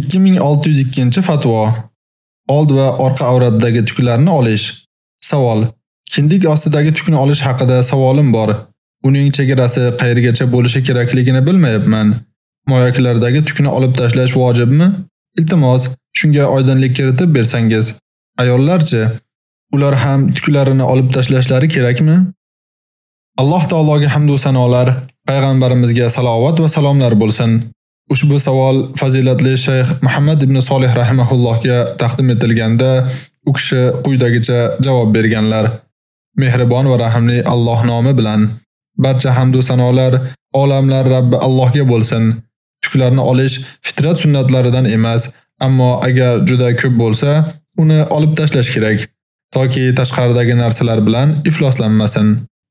2602-fatvo. Old va orqa avratdagi tuklarni olish. Savol: Kindik ostidagi tukni olish haqida savolim bor. Uning chegarasi qayergacha bo'lishi kerakligini bilmayapman. Moyaklardagi tukni olib tashlash vojibmi? Iltimos, shunga oydinlik kiritib bersangiz. Ayollarchi, ular ham tuklarini olib tashlashlari kerakmi? Alloh taologa hamd va sanolar, payg'ambarimizga salovat va salomlar bo'lsin. Ushbu savol fazilatli shayx Muhammad ibn Solih rahimahullohga taqdim etilganda, u kishi quyidagicha javob berganlar: Mehribon va rahimli Alloh nomi bilan barcha hamd va sanolar olamlar Rabbi Allohga bo'lsin. Tuklarni olish fitrat sunnatlaridan emas, ammo agar juda ko'p bo'lsa, uni olib tashlash kerak, toki tashqaridagi narsalar bilan ifloslanmasin.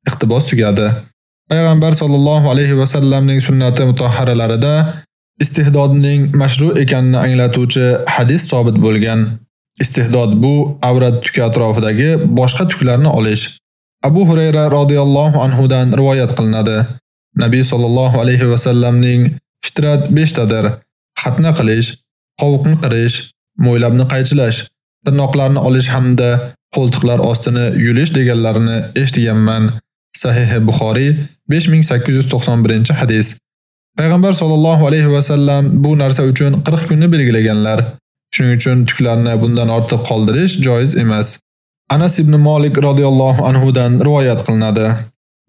Iqtibos tugadi. Payg'ambar sollallohu alayhi va sallamning sunnati mutahharalarida istihdodning mashru ekanini anglatuvchi hadis sobit bo'lgan. Istihdod bu avrat tuki atrofidagi boshqa tuklarni olish. Abu Hurayra radhiyallohu anhu dan rivoyat qilinadi. Nabiy sallallohu alayhi va sallamning fitrat 5 tadir. Xatna qilish, qovuqni qirish, mo'ylabni qaychilash, tirnoqlarni olish hamda qo'ltiqlar ostini yulish deganlarini eshitganman. Sahih Buxoriy 5891-hadis. Payg'ambar sollallohu alayhi va sallam bu narsa uchun 40 kunni belgilaganlar. Shuning uchun tuklarni bundan ortiq qoldirish joiz emas. Anas ibn Malik radhiyallohu anhu dan rivoyat qilinadi.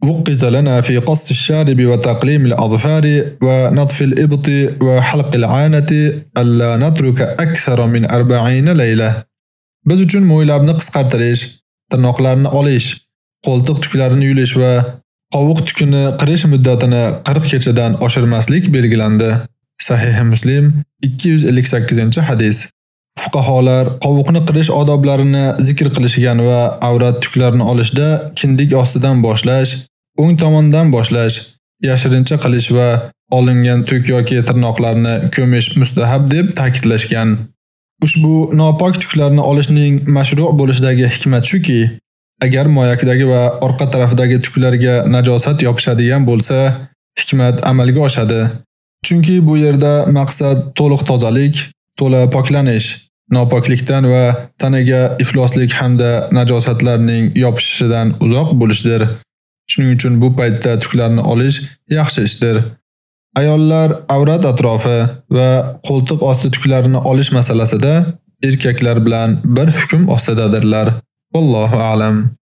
وقت لنا في قص الشارب وتقليم الأظفار ونطف الإبط وحلق العانة ألا نترك أكثر من 40 ليلة. Biz uchun mo'ylabni qisqartirish, tirnoqlarni olish, qo'ltiq tuklarini yulish va qovuq tukini qirish muddatini 40 kechadan oshirmaslik belgilandi. Sahih Muslim 258-hadis. Fuqaholar qovuqni qirish odoblarini zikr qilishgan va avrat tuklarini olishda kindik ostidan boshlash, o'ng tomondan boshlash, yashirincha qilish va olingan tuk yoki tirnoqlarni ko'mish mustahab deb ta'kidlashgan. Ushbu nopok tuklarni olishning mashru' bo'lishidagi hikmat shuki, agar moyakdagi va orqa tarafdagi tuklarga najosat yopishadigan bo'lsa, hikmat amalga oshadi. Chunki bu yerda maqsad to'liq tozalik, to'la poklanish, nopoklikdan va tanaga ifloslik hamda najosatlarning yopishishidan uzoq bo'lishdir. Shuning uchun bu paytda tuklarni olish yaxshi ishdir. Ayollar avrat atrofi va qo'ltiq osti tuklarini olish masalasida erkaklar bilan bir hukm ostidadirlar. والله أعلم.